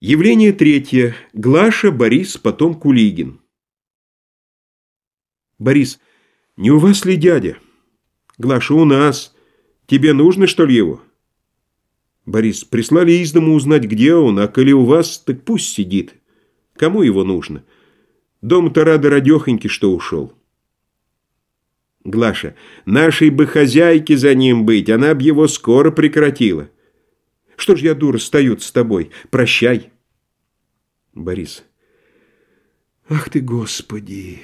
Явление третье. Глаша, Борис, потом Кулигин. Борис. Не у вас ли дядя? Глаша, у нас. Тебе нужно, что ли, его? Борис. Прислали из дому узнать, где он, а коли у вас, так пусть сидит. Кому его нужно? Дом-то рада радехоньки, что ушел. Глаша. Нашей бы хозяйке за ним быть, она б его скоро прекратила. Что ж я, дура, стою с тобой? Прощай. Борис. Ах ты, Господи!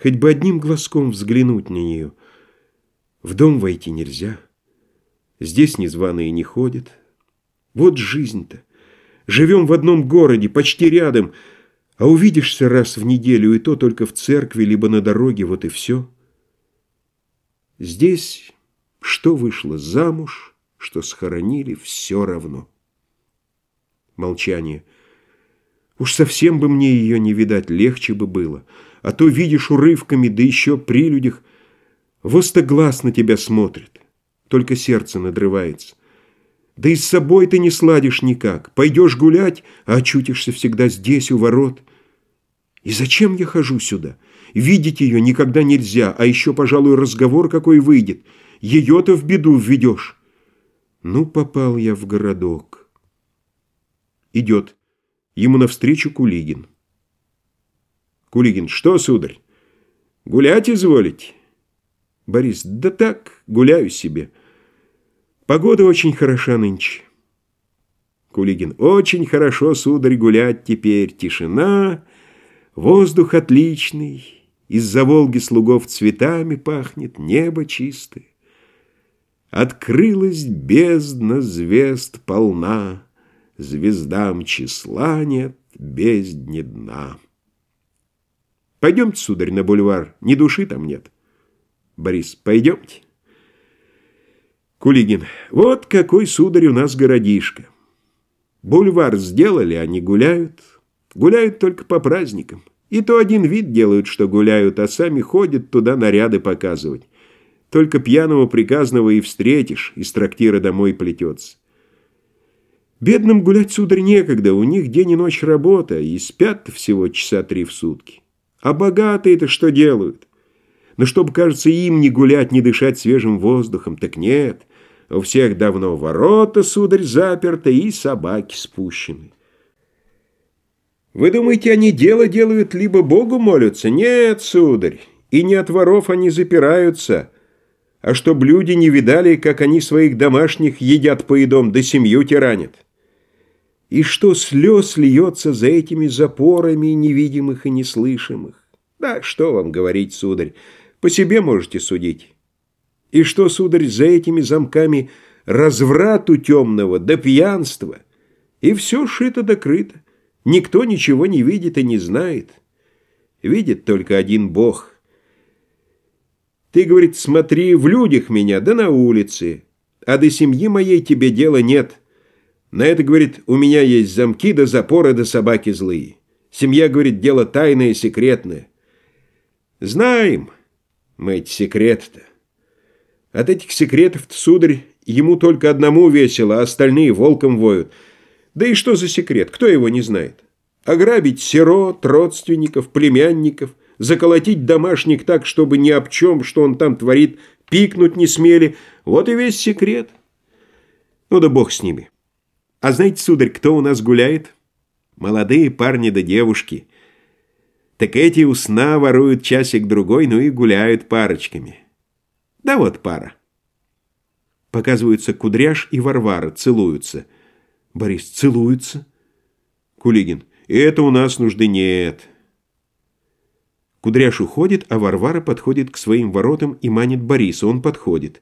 Хоть бы одним глазком взглянуть на нее. В дом войти нельзя. Здесь незваные не ходят. Вот жизнь-то. Живем в одном городе, почти рядом, а увидишься раз в неделю, и то только в церкви, либо на дороге, вот и все. Здесь что вышло замуж, что схоронили, все равно. Молчание. Уж совсем бы мне ее не видать, легче бы было. А то видишь урывками, да еще при людях. Воста глаз на тебя смотрит, только сердце надрывается. Да и с собой ты не сладишь никак. Пойдешь гулять, а очутишься всегда здесь, у ворот. И зачем я хожу сюда? Видеть ее никогда нельзя, а еще, пожалуй, разговор какой выйдет. Ее-то в беду введешь. Ну, попал я в городок. Идет. Ему навстречу Кулигин. Кулигин. Что, сударь? Гулять изволить? Борис. Да так, гуляю себе. Погода очень хороша нынче. Кулигин. Очень хорошо, сударь, гулять теперь. Тишина, воздух отличный. Из-за Волги слугов цветами пахнет, небо чистое. Открылась бездна звезд полна, Звездам числа нет, бездне дна. Пойдемте, сударь, на бульвар, ни души там нет. Борис, пойдемте. Кулигин, вот какой, сударь, у нас городишко. Бульвар сделали, они гуляют. Гуляют только по праздникам. И то один вид делают, что гуляют, а сами ходят туда наряды показывать. Только пьяного приказного и встретишь, из трактира домой плетется. Бедным гулять, сударь, некогда, у них день и ночь работа, и спят всего часа три в сутки. А богатые-то что делают? Но чтобы, кажется, им не гулять, не дышать свежим воздухом, так нет. У всех давно ворота, сударь, заперты, и собаки спущены. Вы думаете, они дело делают, либо Богу молятся? Нет, сударь, и не от воров они запираются, а чтоб люди не видали, как они своих домашних едят поедом, да семью тиранят. И что слез льется за этими запорами невидимых и неслышимых? Да, что вам говорить, сударь, по себе можете судить. И что, сударь, за этими замками разврату темного да пьянства? И все шито да крыто. Никто ничего не видит и не знает. Видит только один Бог. Ты, говорит, смотри в людях меня, да на улице, а до семьи моей тебе дела нет». На это, говорит, у меня есть замки да запоры да собаки злые. Семья, говорит, дело тайное, секретное. Знаем мы эти секреты-то. От этих секретов сударь, ему только одному весело, а остальные волком воют. Да и что за секрет, кто его не знает? Ограбить сирот, родственников, племянников, заколотить домашних так, чтобы ни об чем, что он там творит, пикнуть не смели. Вот и весь секрет. Ну да бог с ними. А знаете, сударь, кто у нас гуляет? Молодые парни да девушки. Так эти у сна воруют часик-другой, ну и гуляют парочками. Да вот пара. Показываются Кудряш и Варвара, целуются. Борис, целуются? Кулигин, это у нас нужды нет. Кудряш уходит, а Варвара подходит к своим воротам и манит Бориса. Он подходит.